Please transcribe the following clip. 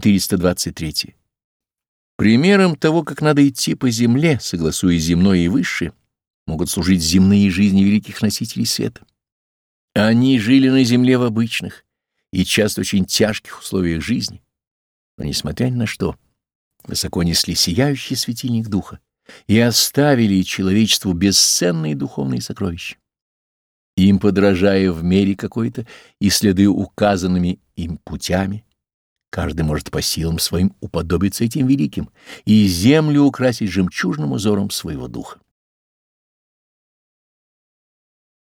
423. Примером того, как надо идти по земле, согласуя земное и высшее, могут служить земные жизни великих носителей света. Они жили на земле в обычных и часто очень тяжких условиях жизни, но, несмотря ни на что, высоко несли сияющий светильник духа и оставили человечеству бесценные духовные сокровища. Им подражая в мере какой-то и следуя указанными им путями, каждый может по силам своим уподобиться этим великим и землю украсить жемчужным узором своего духа.